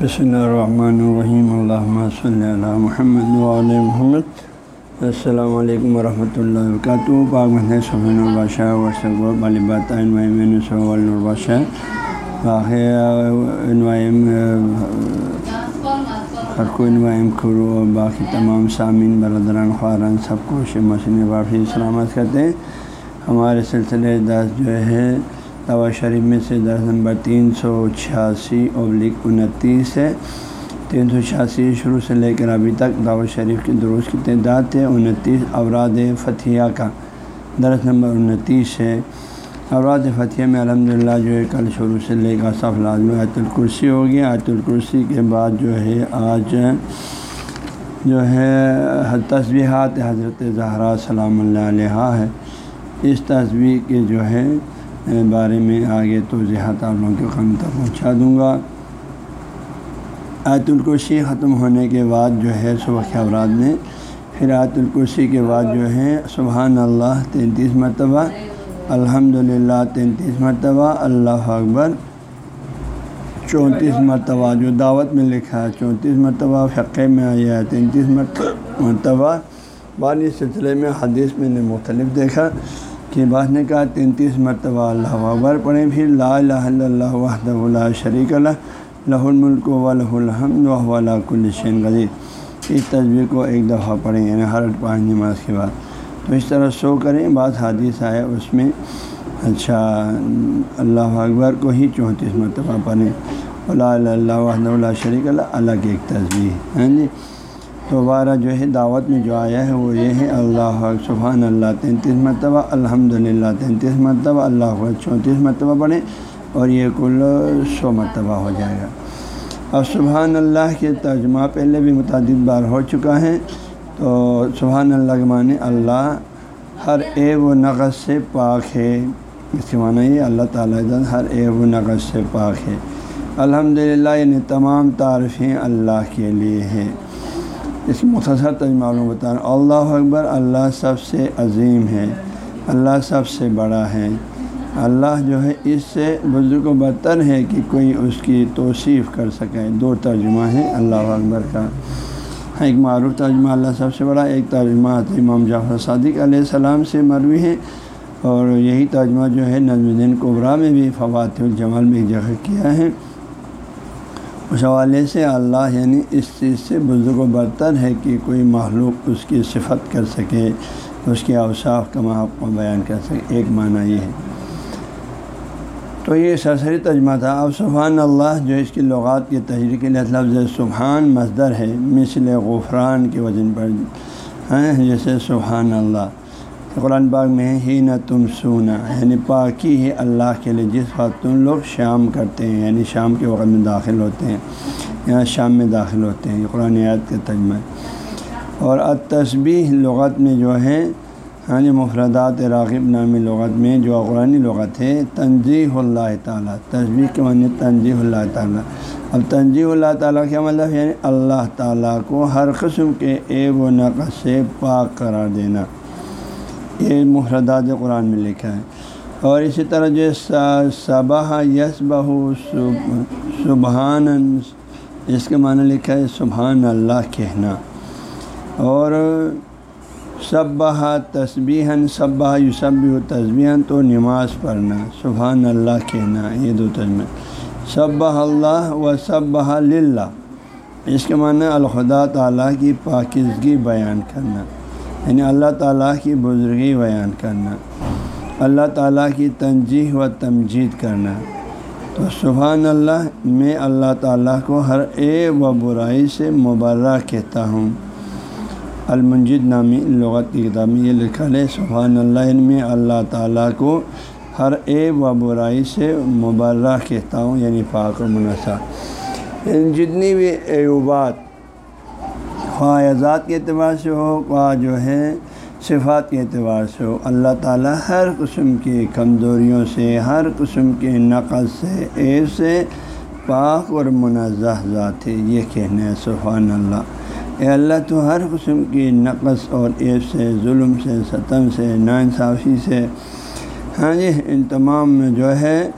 بسم اللہ الرحمن الرحیم اللہ صلی اللہ محمد علیہ محمد السلام علیکم ورحمۃ اللہ وبرکاتہ پاک محمد سبحان البادشاہ ورثب والبات البادشاہ باقی ہر کوئی نوائم کرو اور باقی تمام سامعین برادران خواران سب کو مسن وافی سلامت کرتے ہیں ہمارے سلسلے دس جو ہے دعوت شریف میں سے درس نمبر تین سو چھیاسی ابلک انتیس ہے۔ تین سو چھیاسی شروع سے لے کر ابھی تک دعوت شریف کی درست کی تعداد ہے۔ انتیس اوراد فتھیہ کا درس نمبر انتیس ہے۔ اوراد فتح میں الحمد للہ جو ہے کل شروع سے لے کر صف لازمی آیت الکرسی ہو گیا آیت الکرسی کے بعد جو ہے آج جو ہے تصویحات حضرت زہرا سلام اللہ علیہ ہے۔ اس تصویر کے جو ہے بارے میں آگے تو آپ لوگوں کے قم تک پہنچا دوں گا۔ آیت الکرسی ختم ہونے کے بعد جو ہے صبح کے اوراد میں، پھر آیت الکرسی کے بعد جو ہے سبحان اللہ تینتیس مرتبہ الحمد للہ تینتیس مرتبہ، اللہ اکبر، چونتیس مرتبہ جو دعوت میں لکھا ہے، چونتیس مرتبہ فقے میں آیا ہے، تینتیس مرتبہ، بعد اس سلسلے میں حدیث میں نے مختلف دیکھا۔ کہ بعض نے کہا تینتیس مرتبہ اللہ اکبر پڑھیں، پھر لا الہ الا اللہ وحدہ اللہ شریک اللہ لہ الملک و لہ الحمد و اللہ الشین غزیر اس تصویر کو ایک دفعہ پڑھیں یعنی ہر پانچ نماز کے بعد۔ تو اس طرح سو کریں بعض حادث آئے، اس میں اچھا اللہ اکبر کو ہی چونتیس مرتبہ پڑھیں۔ اللہ اللہ وحدہ اللہ شریک اللہ اللہ کی ایک تصویر ہاں جی؟ دوبارہ جو ہے دعوت میں جو آیا ہے وہ یہ ہے، اللہ سبحان اللہ، تینتیس مرتبہ الحمد للہ تینتیس مرتبہ، اللہ چونتیس مرتبہ پڑھیں اور یہ کل سو مرتبہ ہو جائے گا۔ اب سبحان اللہ کے ترجمہ پہلے بھی متعدد بار ہو چکا ہے۔ تو سبحان اللہ کے معنی اللہ ہر عیب و نقص سے پاک ہے۔ اس کے معنی یہ اللہ تعالیٰ ہر عیب و نقص سے پاک ہے۔ الحمد للہ یعنی تمام تعریفیں اللہ کے لیے ہیں۔ اس مختصر تجمہ معلوم بتا رہا اللہ اکبر، اللہ سب سے عظیم ہے، اللہ سب سے بڑا ہے۔ اللہ جو ہے، اس سے بزرگ و برتر ہے کہ کوئی اس کی توصیف کر سکے۔ دو ترجمہ ہیں اللہ اکبر کا۔ ایک معروف ترجمہ اللہ سب سے بڑا، ایک ترجمہ امام جعفر صادق علیہ السلام سے مروی ہے۔ اور یہی ترجمہ جو ہے، نظم الدین قبرا میں بھی فوات الجمال میں ایک جگہ کیا ہے۔ اس حوالے سے اللہ یعنی اس چیز سے بزرگ و برتر ہے کہ کوئی معلوم اس کی صفت کر سکے، اس کے اوصاف کا محب کو بیان کر سکے۔ ایک معنی یہ ہے۔ تو یہ سرسری تجمہ تھا۔ اب سبحان اللہ، جو اس کی لغات کی تحریر کے لیے لفظ سبحان مصدر ہے، مثل غفران کے وزن پر ہیں جیسے سبحان اللہ۔ قرآن باغ میں ہی نہ تم سونا یعنی پاکی ہے اللہ کے لیے، جس وقت تم لوگ شام کرتے ہیں یعنی شام کے وقت میں داخل ہوتے ہیں، یا شام میں داخل ہوتے ہیں، یہ قرآن یاد کے تجمہ اور تصبیح لغت میں جو ہے ہاں مفردات راغب نامی لغت میں جو قرآن لغت ہے تنظیح اللہ تعالیٰ تصبیح کے معنی تنظیح اللہ تعالیٰ۔ اب تنظیح اللہ تعالیٰ کیا مطلب یعنی اللہ تعالیٰ کو ہر قسم کے عیب و نقص سے پاک قرار دینا۔ یہ محردات قرآن میں لکھا ہے۔ اور اسی طرح جو صبح یس بہو سبحان اس کے معنی لکھا ہے سبحان اللہ کہنا۔ اور صبح تصبیحن صبح یوسب تصبیحن تو نماز پڑھنا، سبحان اللہ کہنا، یہ دو تجمہ صبح اللہ و صبح للہ، اس کے معنی الخدا تعالیٰ کی پاکیزگی بیان کرنا۔ یعنی اللہ تعالیٰ کی بزرگی بیان کرنا، اللہ تعالیٰ کی تنجیح و تمجید کرنا۔ تو سبحان اللہ، میں اللہ تعالیٰ کو ہر اے و برائی سے مبرہ کہتا ہوں۔ المنجد نامی لغت کی کتاب میں یہ لکھا ہے، سبحان اللہ ان میں اللہ تعالیٰ کو ہر اے و برائی سے مبرہ کہتا ہوں یعنی پاک و منصع یعنی جتنی بھی ایوبات خواہ ذات کے اعتبار سے ہو، خواہ جو ہے صفات کے اعتبار سے ہو، اللہ تعالیٰ ہر قسم کی کمزوریوں سے، ہر قسم کے نقل سے ایب سے پاک اور منزہ ذات ہے۔ یہ کہنے ہے، سبحان اللہ۔ اے اللہ، تو ہر قسم کی نقص اور ایب سے، ظلم سے، ستم سے، ناانصافی سے ہاں جی ان تمام جو ہے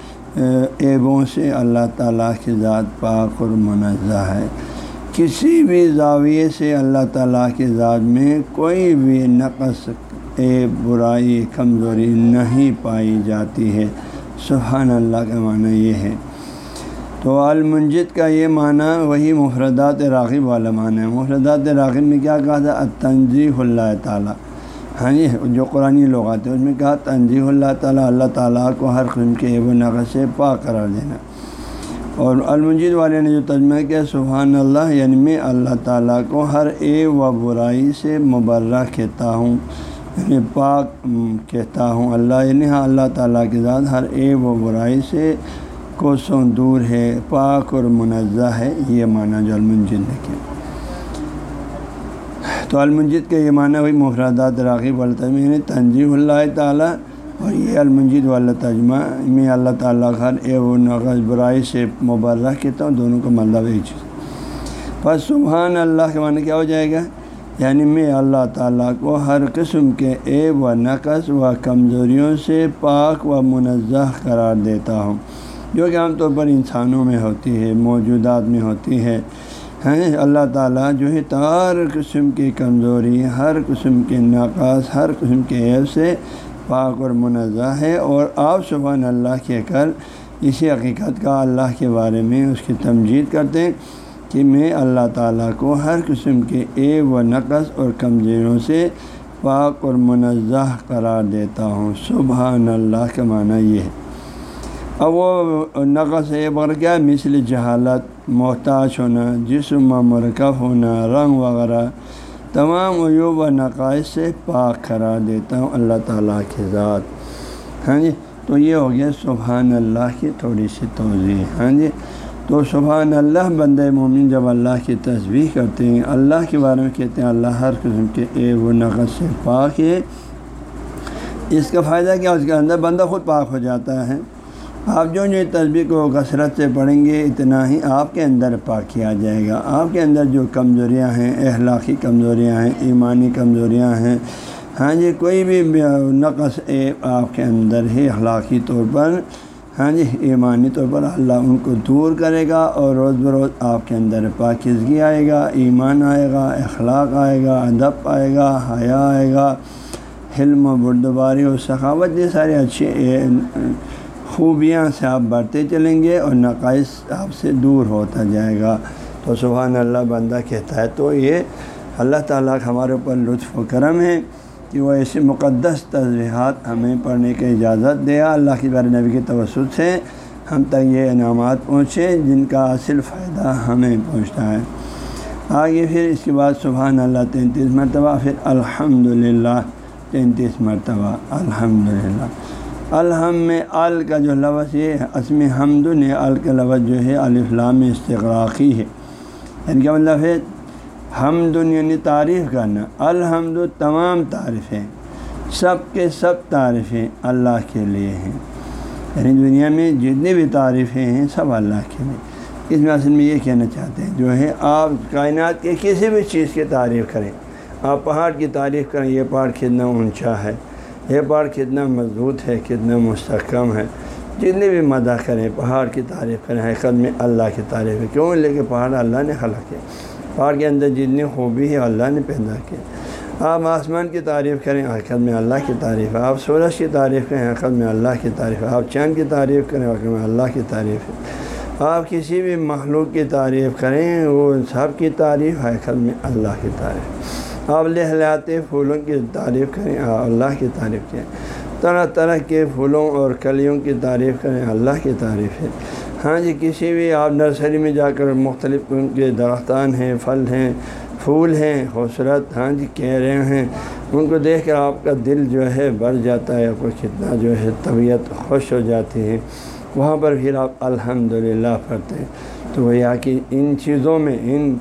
ایبوں سے اللہ تعالیٰ کی ذات پاک اور منزہ ہے۔ کسی بھی زاویے سے اللہ تعالیٰ کی ذات میں کوئی بھی نقص، اے برائی، کمزوری نہیں پائی جاتی ہے۔ سبحان اللہ کا معنی یہ ہے۔ تو المنجد کا یہ معنی وہی مفردات راغب والا معنی ہے۔ مفردات راغب میں کیا کہا تھا؟ تنظیح اللہ تعالیٰ۔ ہاں جی جو قرآن لغات ہیں اس میں کہا تنظیح اللہ تعالیٰ اللہ تعالیٰ کو ہر قسم کے عیب و نقص سے پاک قرار دینا۔ اور المنجد والے نے جو تجمہ کیا، سبحان اللہ یعنی میں اللہ تعالیٰ کو ہر عیب و برائی سے مبرہ کہتا ہوں یعنی پاک کہتا ہوں اللہ یعنی ہاں اللہ تعالیٰ کے ذات ہر عیب و برائی سے کوسوں دور ہے، پاک اور منزہ ہے، یہ معنی جو المنجد نے کیا۔ تو المنجد کے یہ معنی وہی مفرادات راغب والتجمہ یعنی تنظیم اللہ تعالیٰ اور یہ المنجد والا تجمہ میں اللہ تعالیٰ گھر اے و نقص برائی سے مبرہ کہتا ہوں، دونوں کو مطلب ایک چیز۔ بس سبحان اللہ کے معنی کیا ہو جائے گا؟ یعنی میں اللہ تعالیٰ کو ہر قسم کے عیب و نقص و کمزوریوں سے پاک و منزہ قرار دیتا ہوں۔ جو کہ عام طور پر انسانوں میں ہوتی ہے، موجودات میں ہوتی ہے۔ ہیں، اللہ تعالیٰ جو ہے ہر قسم کی کمزوری، ہر قسم کے ناقص، ہر قسم کے عیب سے پاک اور منزہ ہے اور آپ سبحان اللہ کہہ کر اسی حقیقت کا اللہ کے بارے میں اس کی تمجید کرتے ہیں کہ میں اللہ تعالیٰ کو ہر قسم کے عیب و نقص اور کمزوریوں سے پاک اور منزہ قرار دیتا ہوں۔ سبحان اللہ کا معنی یہ ہے۔ اب وہ نقص ہے بغیر کیا؟ مثل جہالت، محتاج ہونا، جسم و مرکب ہونا، رنگ وغیرہ۔ تمام عیوب و نقائص سے پاک قرار دیتا ہوں اللہ تعالیٰ کے ذات۔ ہاں جی تو یہ ہو گیا سبحان اللہ کی تھوڑی سی توضیع ہاں جی تو سبحان اللہ بند مومن جب اللہ کی تصویر کرتے ہیں، اللہ کے بارے میں کہتے ہیں اللہ ہر قسم کے عیب و نقص سے پاک ہے۔ اس کا فائدہ کیا؟ اس کے اندر بندہ خود پاک ہو جاتا ہے۔ آپ جو جو تصویر کو کثرت سے پڑھیں گے، اتنا ہی آپ کے اندر پاک کیا جائے گا۔ آپ کے اندر جو کمزوریاں ہیں، اخلاقی کمزوریاں ہیں، ایمانی کمزوریاں ہیں ہاں جی کوئی بھی نقص آپ کے اندر ہی اخلاقی طور پر ہاں جی ایمانی طور پر اللہ ان کو دور کرے گا اور روز بروز آپ کے اندر پاکیزگی آئے گا، ایمان آئے گا، اخلاق آئے گا، ادب آئے گا، حیا آئے گا، حلم و بردباری و سخاوت، یہ سارے اچھے خوبیاں سے آپ بڑھتے چلیں گے اور نقائص آپ سے دور ہوتا جائے گا۔ تو سبحان اللہ، بندہ کہتا ہے، تو یہ اللہ تعالیٰ کا ہمارے اوپر لطف و کرم ہے کہ وہ ایسے مقدس تجزیحات ہمیں پڑھنے کی اجازت دیا اللہ کی بار نبی کے توسط سے ہم تک یہ انعامات پہنچے جن کا اصل فائدہ ہمیں پہنچتا ہے۔ آگے پھر اس کے بعد سبحان اللہ، تینتیس مرتبہ، پھر الحمد للہ تینتیس مرتبہ الحمد للہ الحم میں ال کا جو لفظ یہ عصم حمد نے ال کا لفظ جو ہے الفلام استغراقی ہے۔ یعنی کیا مطلب ہے؟ حمد یعنی تعریف کرنا۔ الحمد تمام تعریفیں سب کے سب تعریفیں اللہ کے لیے ہیں۔ یعنی دنیا میں جتنی بھی تعریفیں ہیں سب اللہ کے لیے۔ اس میں اصل میں یہ کہنا چاہتے ہیں، جو ہے، آپ کائنات کے کسی بھی چیز کی تعریف کریں۔ آپ پہاڑ کی تعریف کریں، یہ پہاڑ کتنا اونچا ہے۔ یہ پہاڑ کتنا مضبوط ہے کتنا مستحکم ہے جتنے بھی مدح کریں پہاڑ کی تعریف کریں حقیقت میں اللہ کی تعریف ہے کیوں لیکن پہاڑ اللہ نے خلا کیا پہاڑ کے اندر جتنی خوبی ہے اللہ نے پیدا کیا آپ آسمان کی تعریف کریں حقیقت میں اللہ کی تعریف ہے آپ سورج کی تعریف کریں حقیقت میں اللہ کی تعریف ہے آپ چاند کی تعریف کریں حقیقت میں اللہ کی تعریف ہے آپ کسی بھی مخلوق کی تعریف کریں وہ سب کی تعریف حقیقت میں اللہ کی تعریف آپ لہلاتے پھولوں کی تعریف کریں اللہ کی تعریف کریں۔ طرح طرح کے پھولوں اور کلیوں کی تعریف کریں، اللہ کی تعریف ہے۔ ہاں جی کسی بھی آپ نرسری میں جا کر مختلف ان کے درختان ہیں، پھل ہیں، پھول ہیں خوبصورت ہاں جی کہہ رہے ہیں۔ ان کو دیکھ کر آپ کا دل جو ہے بڑھ جاتا ہے آپ کو کتنا جو ہے طبیعت خوش ہو جاتی ہے۔ وہاں پر پھر آپ الحمد للہ پڑھتے ہیں۔ تو وہ یا کہ ان چیزوں میں، ان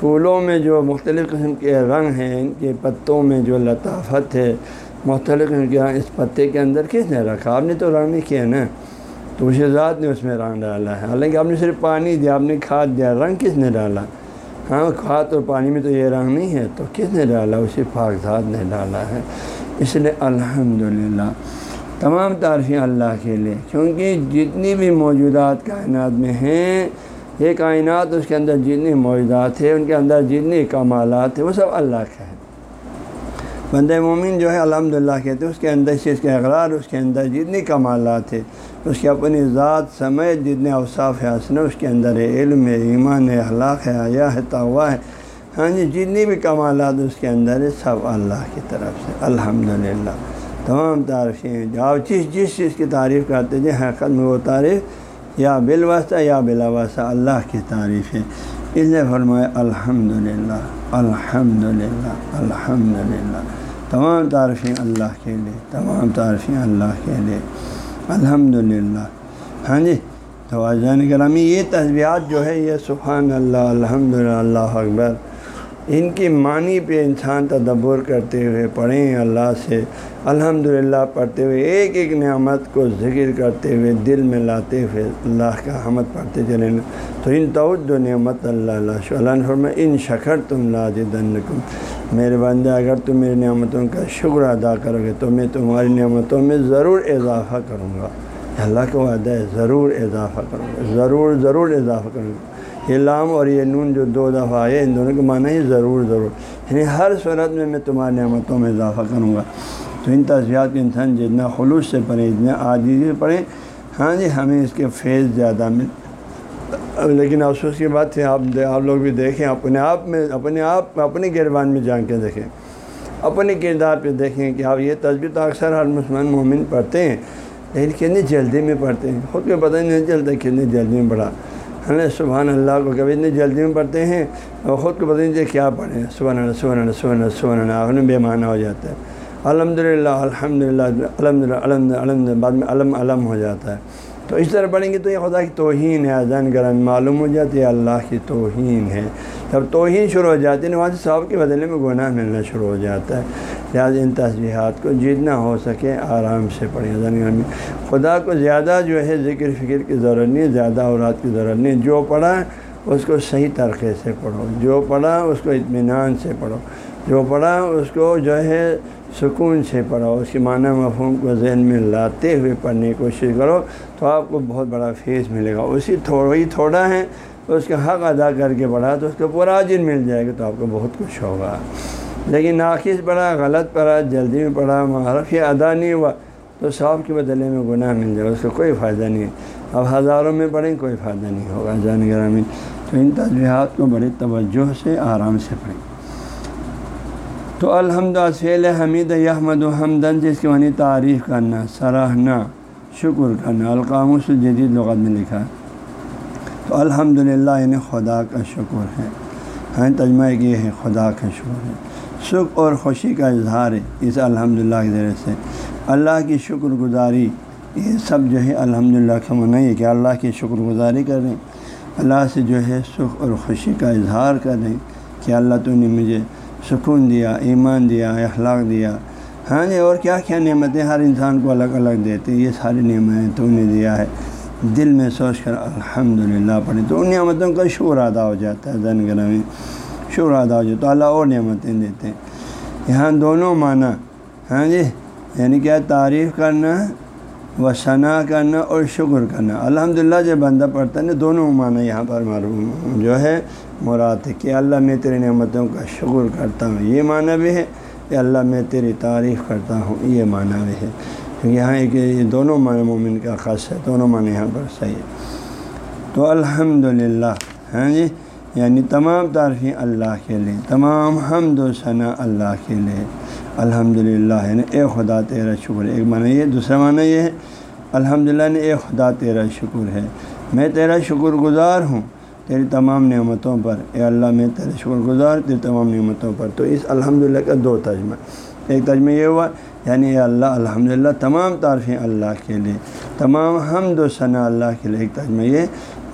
پھولوں میں جو مختلف قسم کے رنگ ہیں، ان کے پتوں میں جو لطافت ہے، مختلف قسم کے اس پتے کے اندر کس نے رکھا؟ آپ نے تو رنگ نہیں کیا نا۔ تو اسے ذات نے اس میں رنگ ڈالا ہے۔ حالانکہ آپ نے صرف پانی دیا، آپ نے کھاد دیا، رنگ کس نے ڈالا؟ ہاں کھاد اور پانی میں تو یہ رنگ نہیں ہے۔ تو کس نے ڈالا؟ اسی پاک ذات نے ڈالا ہے۔ اس لیے الحمد للہ تمام تعریفیں اللہ کے لیے۔ کیونکہ جتنی بھی موجودات کائنات میں ہیں یہ کائنات اس کے اندر جتنی موجودات ہیں، ان کے اندر جتنی کمالات ہیں، وہ سب اللہ کا ہے بند مومن جو ہے الحمد للہ کہتے ہیں، اس کے اندر سے اس کے اقرار، اس کے اندر جتنی کمالات ہے اس کی اپنی ذات، سمیت جتنے اوصاف ہے حسن اس کے اندر ہے، علم ہے، ایمان ہے، اخلاق ہے، حیا ہے توا ہے۔ ہاں جی جتنی بھی کمالات اس کے اندر ہے سب اللہ کی طرف سے الحمد للہ تمام تعریفیں آپ جس جس چیز کی تعریف کرتے جی حقیقت میں وہ تعریف یا بالواسطہ یا بلا واسطہ اللہ کی تعریف ہے۔ اس لیے فرمائے الحمد للہ الحمد للہ الحمد للہ تمام تعریفیں اللہ کے لیے تمام تعریفیں اللہ کے لیے الحمد للہ ہاں جی تو جان کرامی یہ تجبیات جو ہے، یہ سبحان اللہ الحمد للہ اللہ اکبر۔ ان کی معنی پہ انسان تدبر کرتے ہوئے پڑھیں، اللہ سے الحمد للہ پڑھتے ہوئے ایک ایک نعمت کو ذکر کرتے ہوئے دل میں لاتے ہوئے اللہ کا حمد پڑھتے چلیں۔ تو ان تعود نعمت اللہ اللہ اللہ فرما ان شکر تم لاج میرے بندے، اگر تم میری نعمتوں کا شکر ادا کرو گے تو میں تمہاری نعمتوں میں ضرور اضافہ کروں گا۔ اللہ کا وعدہ ہے، ضرور اضافہ کروں گا، ضرور ضرور اضافہ کروں گا۔ یہ لام اور یہ نون جو دو دفعہ آئے ان دونوں کے معنی ہی ضرور ضرور۔ یعنی ہر صورت میں میں تمہاری نعمتوں میں اضافہ کروں گا۔ تو ان تصویرات کے انسان جتنا خلوص سے پڑھیں اتنے عاجزی سے پڑھیں ہاں جی ہمیں اس کے فیض زیادہ مل۔ لیکن افسوس کی بات ہے، آپ آپ لوگ بھی دیکھیں، اپنے آپ میں، اپنے آپ اپنے گربان میں جان کے دیکھیں۔ اپنے کردار پہ دیکھیں کہ آپ یہ تصویر تو اکثر ہر مسلمان مومن پڑھتے ہیں، لیکن کتنی جلدی میں پڑھتے ہیں۔ خود کو پتہ نہیں چلتا کتنی جلدی میں پڑھا۔ ہمیں سبحان اللہ کو کبھی اتنی جلدی میں پڑھتے ہیں اور خود کو پتہ نہیں کیا پڑھیں۔ سبحان اللہ سبحان اللہ سبحان اللہ سبحان اللہ آپ بے معنی ہو جاتا ہے۔ الحمد للہ الحمد للہ الحمد للہ الحمد الحمد بعد میں علم علم ہو جاتا ہے۔ تو اس طرح پڑھیں گے تو یہ خدا کی توہین ہے، اذان گرم معلوم ہو جاتی ہے، اللہ کی توہین ہے۔ جب توہین شروع ہو جاتی ہے وہاں سے صاحب کے بدلے میں گناہ ملنا شروع ہو جاتا ہے۔ لہٰذا ان تصویرات کو جتنا ہو سکے آرام سے پڑھیں۔ یعنی خدا کو زیادہ جو ہے ذکر فکر کی ضرورت نہیں، زیادہ اورات کی ضرورت نہیں۔ جو پڑھا اس کو صحیح طریقے سے پڑھو۔ جو پڑھا اس کو اطمینان سے پڑھو۔ جو پڑھا اس کو جو ہے سکون سے پڑھو۔ اس کے معنی مفہوم کو ذہن میں لاتے ہوئے پڑھنے کی کوشش کرو تو آپ کو بہت بڑا فیس ملے گا۔ اسی تھوڑا ہی تھوڑا ہے، اس کا حق ادا کر کے پڑھا تو اس کو پورا جن مل جائے گا تو آپ کو بہت کچھ ہوگا۔ لیکن ناقص پڑھا غلط پڑھا جلدی میں پڑھا معرف یا ادا نہیں ہوا، تو صاحب کے بدلے میں گناہ مل جائے گا اس کا کوئی فائدہ نہیں اب ہزاروں میں پڑھیں، کوئی فائدہ نہیں ہوگا، جان گرامی۔ تو ان تجبیہات کو بڑی توجہ سے، آرام سے پڑھیں۔ تو الحمد فعل حمید یحمد و حمدن جس کی معنی تعریف کرنا، سراہنا، شکر کرنا القاموس الجدید لغت میں لکھا۔ تو الحمد للہ یعنی خدا کا شکر ہے۔ ہاں تجمہ یہ ہے، خدا کا شکر ہے۔ سکھ اور خوشی کا اظہار ہے۔ اس الحمد للہ کے ذریعے سے اللہ کی شکر گزاری، یہ سب جو ہے الحمد للہ کا منع ہے کہ اللہ کی شکر گزاری کر رہے ہیں۔ اللہ سے جو ہے سکھ اور خوشی کا اظہار کر رہے ہیں کہ اللہ تو نے مجھے سکون دیا، ایمان دیا، اخلاق دیا۔ ہاں جی اور کیا کیا نعمتیں ہر انسان کو الگ الگ دیتے یہ ساری نعمتیں تو نے دیا ہے۔ دل میں سوچ کر الحمد للہ پڑھیں تو ان نعمتوں کا شور ادا ہو جاتا ہے۔ زن گرہ میں شور ادا ہو جاتا اللہ اور نعمتیں دیتے ہیں۔ یہاں دونوں معنی ہاں جی؟ یعنی کیا؟ تعریف کرنا و ثنا کرنا اور شکر کرنا۔ الحمد للہ جب بندہ پڑھتا ہے دونوں معنی یہاں پر معلوم جو ہے، مراد ہے کہ اللہ میں تیری نعمتوں کا شکر کرتا ہوں۔ یہ معنی بھی ہے کہ اللہ میں تیری تعریف کرتا ہوں۔ یہ معنی بھی ہے۔ کیونکہ یہاں ایک یہ دونوں معنی مومن کا خاص ہے، دونوں معنی یہاں پر صحیح ہے۔ تو الحمد للہ ہاں جی؟ یعنی تمام تعریفیں اللہ کے لیے، تمام حمد و ثناء اللہ کے لیے۔ الحمد للہ یعنی اے خدا تیرا شکر۔ ہے ایک معنی یہ، دوسرا معنی یہ ہے الحمد للہ نے یعنی اے خدا تیرا شکر ہے۔ میں تیرا شکر گزار ہوں تیری تمام نعمتوں پر۔ اے اللہ، میں تیرے شکر گزار تیری تمام نعمتوں پر۔ تو اس الحمد للہ کا دو ترجمہ۔ ایک ترجمہ یہ ہوا یعنی اے اللہ الحمد للہ تمام تعریفیں اللہ کے لیے، تمام حمد و ثناء اللہ کے لیے۔ ایک ترجمہ یہ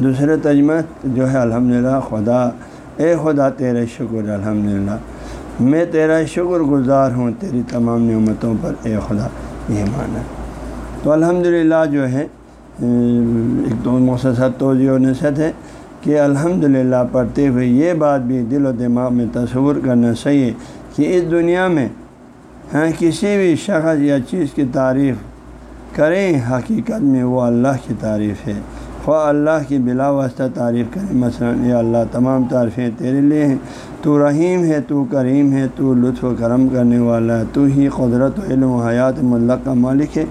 دوسرے ترجمہ جو ہے الحمد للہ خدا، اے خدا، تیرے شکر الحمد للہ میں تیرا شکر گزار ہوں، تیری تمام نعمتوں پر، اے خدا یہ معنی تو الحمد للہ جو ہے، ایک تو مختصر توجہ و نصت ہے کہ الحمد للہ پڑھتے ہوئے یہ بات بھی دل و دماغ میں تصور کرنا صحیح ہے کہ اس دنیا میں ہاں کسی بھی شخص یا چیز کی تعریف کریں، حقیقت میں وہ اللہ کی تعریف ہے۔ خواہ اللہ کی بلا واسطہ تعریف کریں مثلاً، یا اللہ تمام تعریفیں تیرے لیے ہیں، تو رحیم ہے، تو کریم ہے، تو لطف و کرم کرنے والا ہے، تو ہی قدرت و علم و حیات ملک کا مالک ہے۔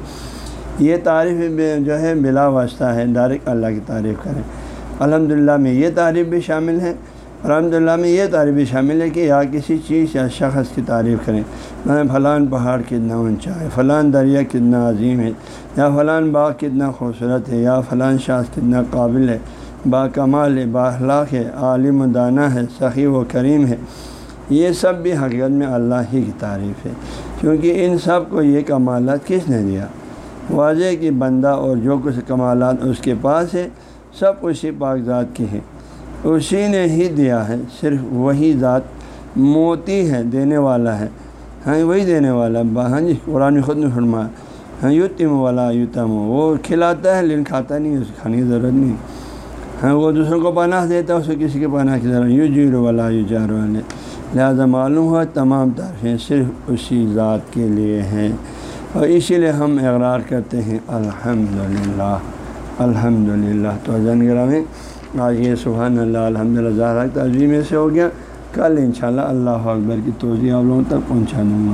یہ تعریف جو ہے، بلا واسطہ ہے، ڈائریکٹ اللہ کی تعریف کریں الحمد للہ میں یہ تعریف بھی شامل ہے۔ الحمد للہ میں یہ تعریف شامل ہے کہ یا کسی چیز یا شخص کی تعریف کریں۔ میں فلان پہاڑ کتنا اونچا ہے، فلان دریا کتنا عظیم ہے، یا فلان باغ کتنا خوبصورت ہے، یا فلان شاخ کتنا قابل ہے۔ با کمال ہے با اخلاق ہے، عالم و دانہ ہے، سخی و کریم ہے۔ یہ سب بھی حقیقت میں اللہ ہی کی تعریف ہے۔ کیونکہ ان سب کو یہ کمالات کس نے دیا؟ واضح کہ بندہ اور جو کچھ کمالات اس کے پاس ہے، سب اسی پاک ذات کی ہے اسی نے ہی دیا ہے، صرف وہی ذات موتی ہے، دینے والا ہے۔ ہاں وہی دینے والا۔ ہاں جی قرآن خود نے فرمایا۔ ہاں یو تم والا یو تم وہ کھلاتا ہے، لیکن کھاتا نہیں اس کھانے کی ضرورت نہیں۔ ہاں وہ دوسروں کو پناہ دیتا ہے، اسے کسی کے پناہ کی ضرورت یو جیر والا یو جار والے۔ لہٰذا معلوم ہوا تمام تعریفیں صرف اسی ذات کے لیے ہیں۔ اور اسی لیے ہم اقرار کرتے ہیں الحمد للہ الحمد للہ تو جن گرام آج یہ سبحان اللہ الحمد للہ زہرا تعظیم سے ہو گیا۔ کل انشاءاللہ اللہ اکبر کی توضیع آپ لوگوں تک پہنچا دوں گا۔